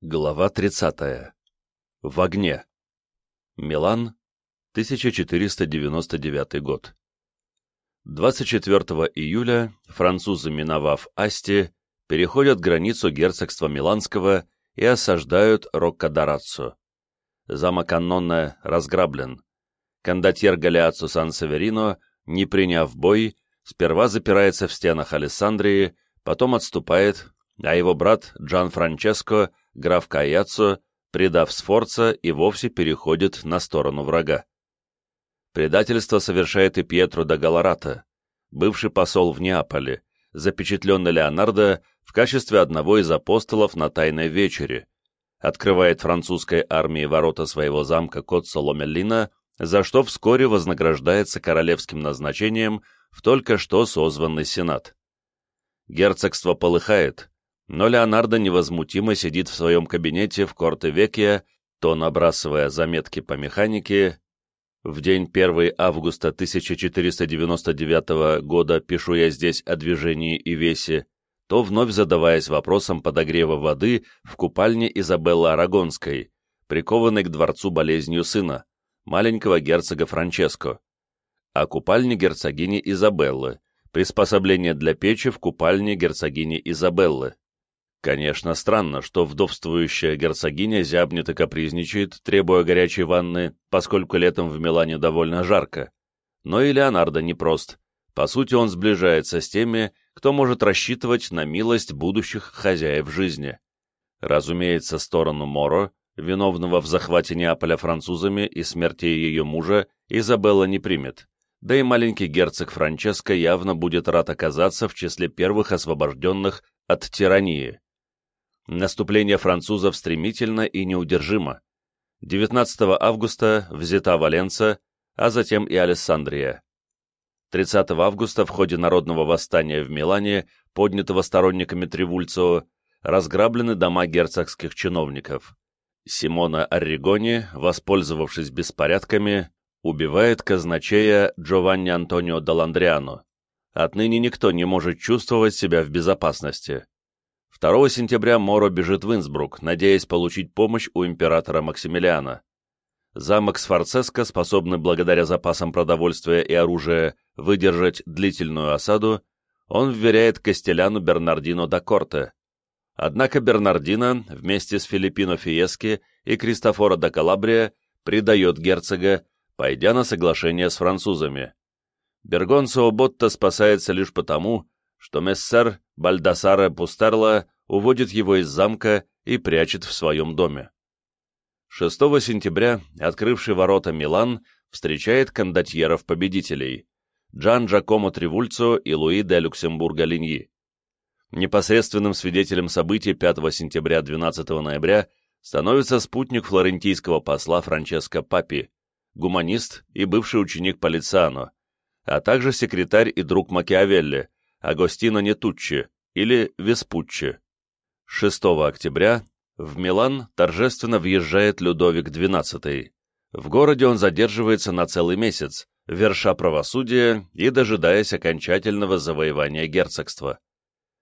Глава 30. В огне. Милан, 1499 год. 24 июля французы, миновав Асти, переходят границу герцогства Миланского и осаждают Роккадараццо. Замок Аннонне разграблен. Кондотьер Галиаццо Сан-Северино, не приняв бой, сперва запирается в стенах Алессандрии, потом отступает, а его брат Джан Франческо граф Каяццо, предав Сфорца, и вовсе переходит на сторону врага. Предательство совершает и Пьетро да Галарата, бывший посол в Неаполе, запечатленный Леонардо в качестве одного из апостолов на Тайной Вечере, открывает французской армии ворота своего замка Котсо-Ломеллина, за что вскоре вознаграждается королевским назначением в только что созванный Сенат. Герцогство полыхает, но Леонардо невозмутимо сидит в своем кабинете в Корте-Векия, то набрасывая заметки по механике. В день 1 августа 1499 года пишу я здесь о движении и весе, то вновь задаваясь вопросом подогрева воды в купальне Изабеллы Арагонской, прикованной к дворцу болезнью сына, маленького герцога Франческо, о купальне герцогини Изабеллы, приспособление для печи в купальне герцогини Изабеллы. Конечно, странно, что вдовствующая герцогиня зябнет и капризничает, требуя горячей ванны, поскольку летом в Милане довольно жарко. Но и Леонардо непрост. По сути, он сближается с теми, кто может рассчитывать на милость будущих хозяев жизни. Разумеется, сторону Моро, виновного в захвате Неаполя французами и смерти ее мужа, Изабелла не примет. Да и маленький герцог Франческо явно будет рад оказаться в числе первых освобожденных от тирании. Наступление французов стремительно и неудержимо. 19 августа взята Валенца, а затем и Алессандрия. 30 августа в ходе народного восстания в Милане, поднятого сторонниками Тривульцио, разграблены дома герцогских чиновников. Симона Орригони, воспользовавшись беспорядками, убивает казначея Джованни Антонио Даландриано. Отныне никто не может чувствовать себя в безопасности. 2 сентября Моро бежит в Инсбрук, надеясь получить помощь у императора Максимилиана. Замок Сфорцеско, способный благодаря запасам продовольствия и оружия выдержать длительную осаду, он вверяет Кастеляну Бернардино да Корте. Однако Бернардино вместе с Филиппино Фиески и Кристофоро да Калабрия предает герцога, пойдя на соглашение с французами. Бергонцо Ботта спасается лишь потому, что мессер Бальдасаре Пустерла уводит его из замка и прячет в своем доме. 6 сентября открывший ворота Милан встречает кондотьеров-победителей Джан Джакомо Тривульцо и Луи де Люксембурга Линьи. Непосредственным свидетелем событий 5 сентября 12 ноября становится спутник флорентийского посла Франческо Папи, гуманист и бывший ученик Полициано, а также секретарь и друг Макиавелли, Агостино Нетуччи или Веспуччи. 6 октября в Милан торжественно въезжает Людовик XII. В городе он задерживается на целый месяц, верша правосудие и дожидаясь окончательного завоевания герцогства.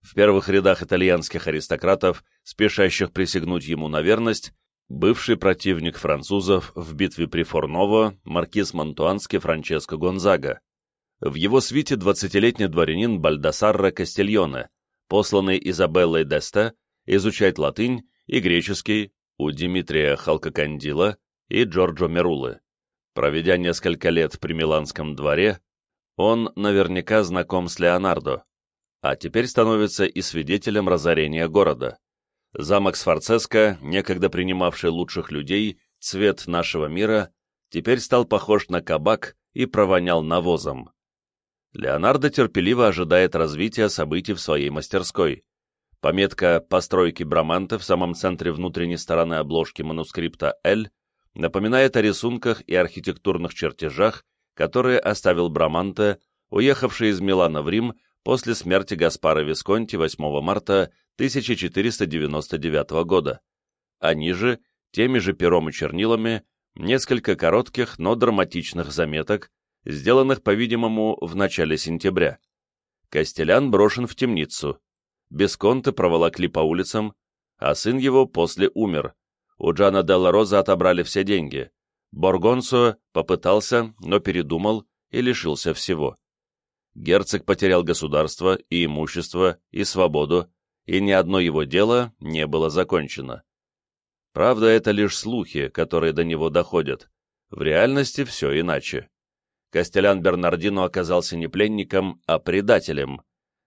В первых рядах итальянских аристократов, спешащих присягнуть ему на верность, бывший противник французов в битве при Форново, маркиз Монтуанский Франческо Гонзага. В его свите двадцатилетний дворянин Бальдасарра Кастильоне, посланный Изабеллой Деста изучать латынь и греческий у Дмитрия Халкокандила и Джорджо Мерулы. Проведя несколько лет при Миланском дворе, он наверняка знаком с Леонардо, а теперь становится и свидетелем разорения города. Замок Сфорцеско, некогда принимавший лучших людей, цвет нашего мира, теперь стал похож на кабак и провонял навозом. Леонардо терпеливо ожидает развития событий в своей мастерской. Пометка «Постройки Браманте» в самом центре внутренней стороны обложки манускрипта «Л» напоминает о рисунках и архитектурных чертежах, которые оставил Браманте, уехавший из Милана в Рим после смерти Гаспара Висконти 8 марта 1499 года. А ниже, теми же пером и чернилами, несколько коротких, но драматичных заметок, сделанных, по-видимому, в начале сентября. Костелян брошен в темницу. Бесконты проволокли по улицам, а сын его после умер. У Джана Делла Роза отобрали все деньги. Боргонсо попытался, но передумал и лишился всего. Герцог потерял государство и имущество, и свободу, и ни одно его дело не было закончено. Правда, это лишь слухи, которые до него доходят. В реальности все иначе. Костелян Бернардино оказался не пленником, а предателем.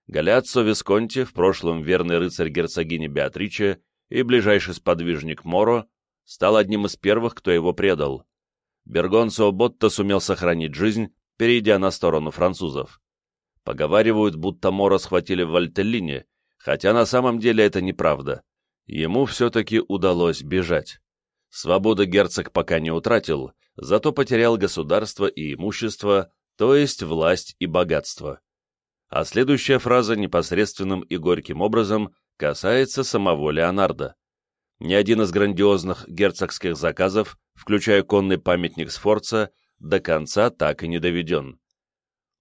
Галиаццо Висконти, в прошлом верный рыцарь герцогини Беатриче и ближайший сподвижник Моро, стал одним из первых, кто его предал. Бергонцо Ботто сумел сохранить жизнь, перейдя на сторону французов. Поговаривают, будто Моро схватили в Вальтеллине, хотя на самом деле это неправда. Ему все-таки удалось бежать. Свободы герцог пока не утратил, зато потерял государство и имущество, то есть власть и богатство. А следующая фраза непосредственным и горьким образом касается самого Леонардо. Ни один из грандиозных герцогских заказов, включая конный памятник Сфорца, до конца так и не доведен.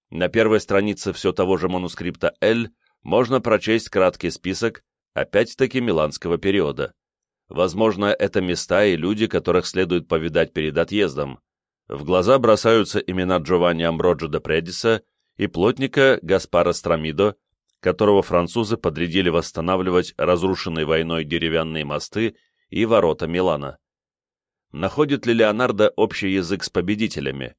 На первой странице все того же манускрипта «Л» можно прочесть краткий список, опять-таки миланского периода. Возможно, это места и люди, которых следует повидать перед отъездом. В глаза бросаются имена Джованни Амброджо де Предиса и плотника Гаспара Страмидо, которого французы подрядили восстанавливать разрушенные войной деревянные мосты и ворота Милана. Находит ли Леонардо общий язык с победителями?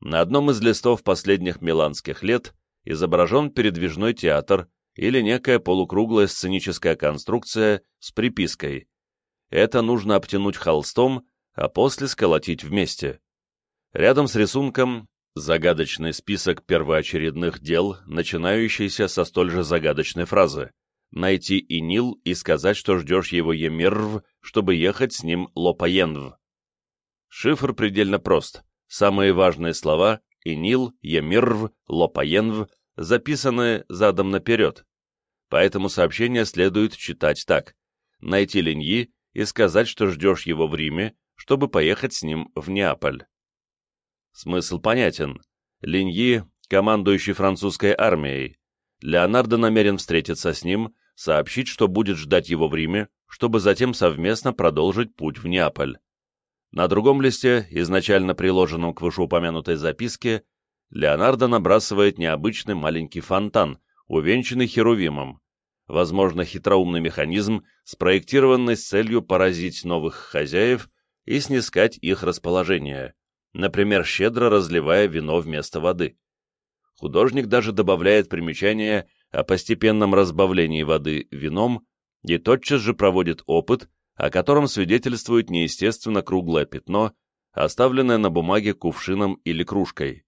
На одном из листов последних миланских лет изображен передвижной театр или некая полукруглая сценическая конструкция с припиской это нужно обтянуть холстом, а после сколотить вместе. Рядом с рисунком загадочный список первоочередных дел, начинающийся со столь же загадочной фразы «Найти Инил и сказать, что ждешь его Емирв, чтобы ехать с ним Лопаенв». Шифр предельно прост. Самые важные слова Инил, Емирв, Лопаенв записаны задом наперед. Поэтому сообщение следует читать так. Найти Линьи и сказать, что ждешь его в Риме, чтобы поехать с ним в Неаполь. Смысл понятен. Линьи, командующий французской армией. Леонардо намерен встретиться с ним, сообщить, что будет ждать его в Риме, чтобы затем совместно продолжить путь в Неаполь. На другом листе, изначально приложенном к вышеупомянутой записке, Леонардо набрасывает необычный маленький фонтан, увенчанный херувимом возможно, хитроумный механизм, спроектированный с целью поразить новых хозяев и снискать их расположение, например, щедро разливая вино вместо воды. Художник даже добавляет примечание о постепенном разбавлении воды вином и тотчас же проводит опыт, о котором свидетельствует неестественно круглое пятно, оставленное на бумаге кувшином или кружкой.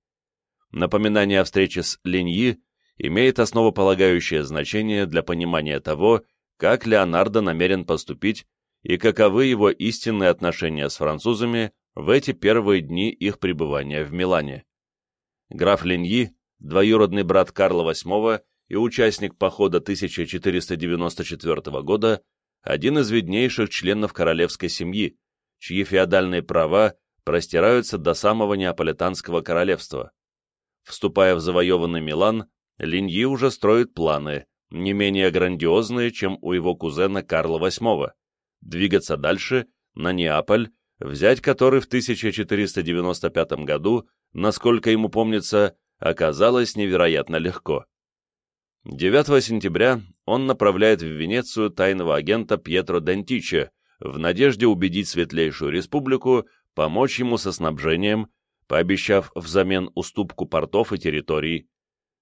Напоминание о встрече с Леньи имеет основополагающее значение для понимания того, как Леонардо намерен поступить и каковы его истинные отношения с французами в эти первые дни их пребывания в Милане. Граф Леньи, двоюродный брат Карла VIII и участник похода 1494 года, один из виднейших членов королевской семьи, чьи феодальные права простираются до самого Неаполитанского королевства. Вступая в завоеванный Милан, Линьи уже строит планы, не менее грандиозные, чем у его кузена Карла VIII, двигаться дальше, на Неаполь, взять который в 1495 году, насколько ему помнится, оказалось невероятно легко. 9 сентября он направляет в Венецию тайного агента Пьетро Дентиче в надежде убедить Светлейшую Республику помочь ему со снабжением, пообещав взамен уступку портов и территорий,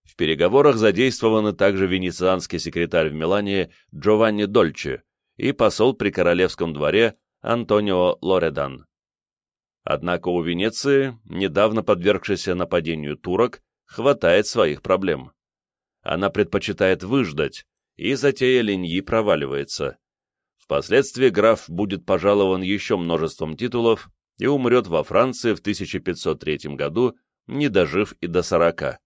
в переговорах задействованы также венецианский секретарь в Милане Джованни Дольче и посол при королевском дворе Антонио Лоредан. Однако у Венеции, недавно подвергшейся нападению турок, хватает своих проблем. Она предпочитает выждать, и затея Линьи проваливается. Впоследствии граф будет пожалован еще множеством титулов и умрет во Франции в 1503 году, не дожив и до сорока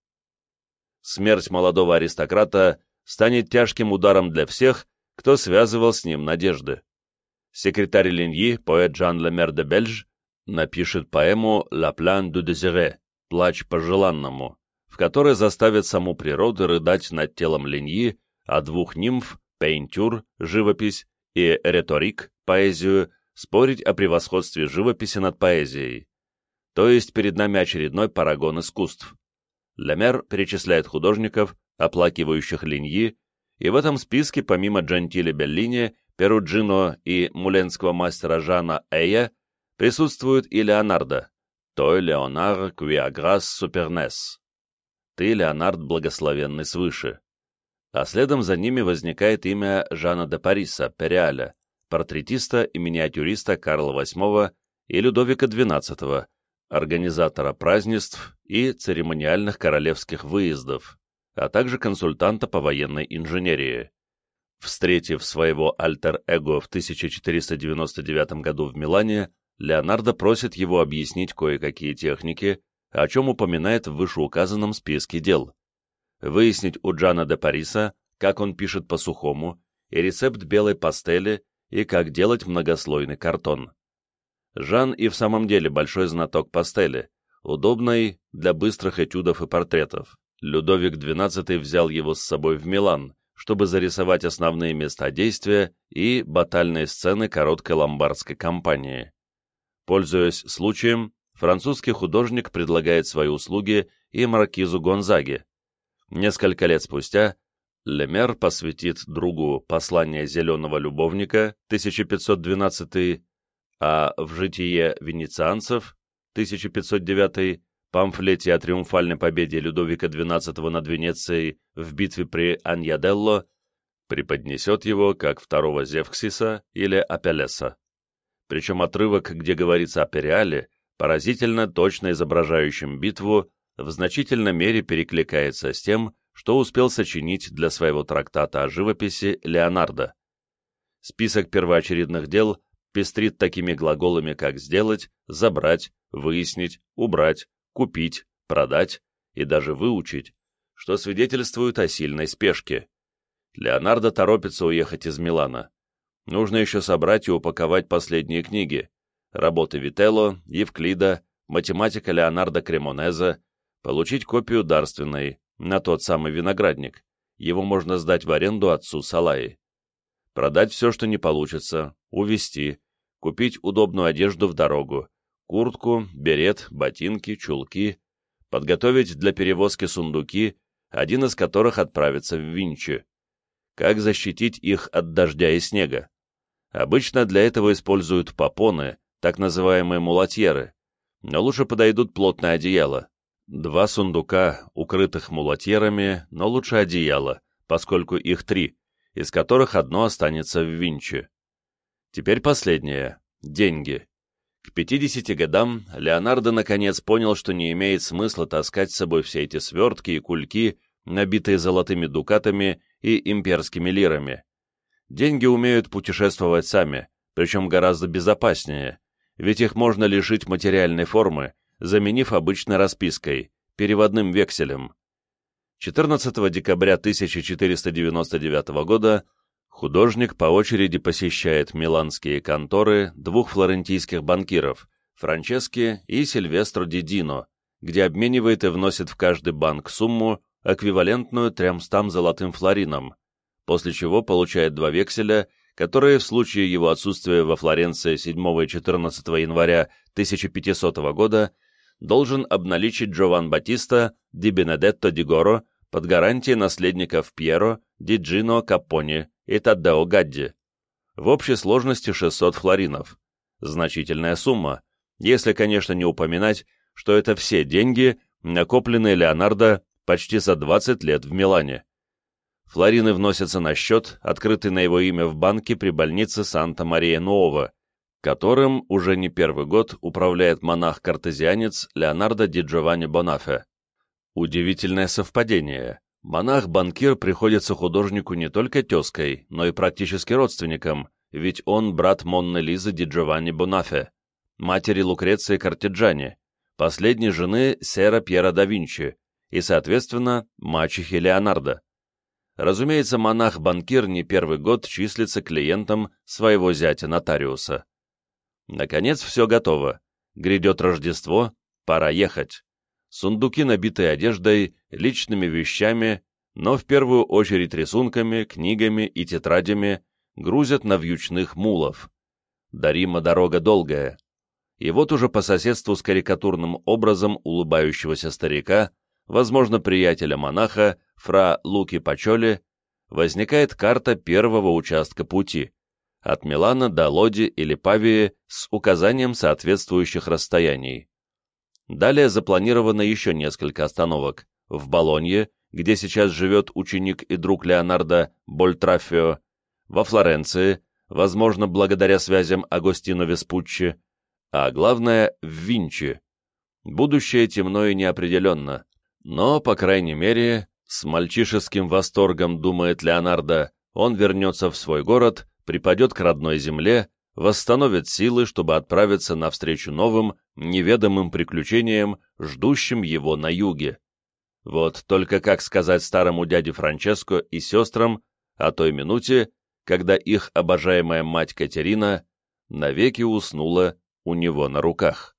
смерть молодого аристократа станет тяжким ударом для всех, кто связывал с ним надежды. Секретарь Линьи, поэт Жан Лемер де Бельж, напишет поэму «La Plan du Désiré» «Плач по желанному», в которой заставит саму природу рыдать над телом Линьи, а двух нимф, пейнтюр, живопись, и риторик, поэзию, спорить о превосходстве живописи над поэзией. То есть перед нами очередной парагон искусств. Лемер перечисляет художников, оплакивающих линьи, и в этом списке помимо Джентиле Беллини, Перуджино и муленского мастера Жана Эя присутствует и Леонардо, той Леонар Квиаграс Супернес. Ты, Леонард, благословенный свыше. А следом за ними возникает имя Жана де Париса, Периаля, портретиста и миниатюриста Карла VIII и Людовика XII, организатора празднеств и церемониальных королевских выездов, а также консультанта по военной инженерии. Встретив своего альтер-эго в 1499 году в Милане, Леонардо просит его объяснить кое-какие техники, о чем упоминает в вышеуказанном списке дел. Выяснить у Джана де Париса, как он пишет по-сухому, и рецепт белой пастели, и как делать многослойный картон. Жан и в самом деле большой знаток пастели, удобной для быстрых этюдов и портретов. Людовик XII взял его с собой в Милан, чтобы зарисовать основные места действия и батальные сцены короткой ломбардской кампании. Пользуясь случаем, французский художник предлагает свои услуги и маркизу Гонзаге. Несколько лет спустя Лемер посвятит другу «Послание зеленого любовника» 1512 а в «Житие венецианцев» 1509 памфлете о триумфальной победе Людовика XII над Венецией в битве при Аньяделло преподнесет его как второго Зевксиса или Апеллеса. Причем отрывок, где говорится о Периале, поразительно точно изображающим битву, в значительной мере перекликается с тем, что успел сочинить для своего трактата о живописи Леонардо. Список первоочередных дел пестрит такими глаголами, как «сделать», «забрать», «выяснить», «убрать», «купить», «продать» и даже «выучить», что свидетельствует о сильной спешке. Леонардо торопится уехать из Милана. Нужно еще собрать и упаковать последние книги, работы Вителло, Евклида, математика Леонардо Кремонеза, получить копию дарственной, на тот самый виноградник. Его можно сдать в аренду отцу Салаи продать все, что не получится, увезти, купить удобную одежду в дорогу, куртку, берет, ботинки, чулки, подготовить для перевозки сундуки, один из которых отправится в Винчи. Как защитить их от дождя и снега? Обычно для этого используют попоны, так называемые мулатьеры, но лучше подойдут плотное одеяло. Два сундука, укрытых мулатьерами, но лучше одеяло, поскольку их три, из которых одно останется в Винче. Теперь последнее — деньги. К 50 годам Леонардо наконец понял, что не имеет смысла таскать с собой все эти свертки и кульки, набитые золотыми дукатами и имперскими лирами. Деньги умеют путешествовать сами, причем гораздо безопаснее, ведь их можно лишить материальной формы, заменив обычной распиской, переводным векселем. 14 декабря 1499 года художник по очереди посещает миланские конторы двух флорентийских банкиров, Франчески и Сильвестро Дидино, где обменивает и вносит в каждый банк сумму, эквивалентную 300 золотым флоринам, после чего получает два векселя, которые в случае его отсутствия во Флоренции 7 и 14 января 1500 года должен обналичить Джован Батиста Ди Бенедетто Ди Горо под гарантией наследников Пьеро, Диджино Капони и Таддео Гадди. В общей сложности 600 флоринов. Значительная сумма, если, конечно, не упоминать, что это все деньги, накопленные Леонардо почти за 20 лет в Милане. Флорины вносятся на счет, открытый на его имя в банке при больнице Санта-Мария-Нуова, которым уже не первый год управляет монах-картезианец Леонардо Ди Джованни Бонафе. Удивительное совпадение. Монах-банкир приходится художнику не только тезкой, но и практически родственником, ведь он брат Монны Лизы Ди Джованни Бонафе, матери Лукреции Картеджани, последней жены Сера Пьера да Винчи и, соответственно, мачехи Леонардо. Разумеется, монах-банкир не первый год числится клиентом своего зятя-нотариуса. Наконец, все готово. Грядет Рождество, пора ехать сундуки, набитые одеждой, личными вещами, но в первую очередь рисунками, книгами и тетрадями, грузят на вьючных мулов. До Рима дорога долгая. И вот уже по соседству с карикатурным образом улыбающегося старика, возможно, приятеля-монаха, фра Луки Пачоли, возникает карта первого участка пути, от Милана до Лоди или Павии с указанием соответствующих расстояний. Далее запланировано еще несколько остановок. В Болонье, где сейчас живет ученик и друг Леонардо Больтрафио, во Флоренции, возможно, благодаря связям Агостино Веспуччи, а главное, в Винчи. Будущее темно и неопределенно, но, по крайней мере, с мальчишеским восторгом, думает Леонардо, он вернется в свой город, припадет к родной земле, восстановит силы, чтобы отправиться навстречу новым, неведомым приключениям, ждущим его на юге. Вот только как сказать старому дяде Франческо и сестрам о той минуте, когда их обожаемая мать Катерина навеки уснула у него на руках.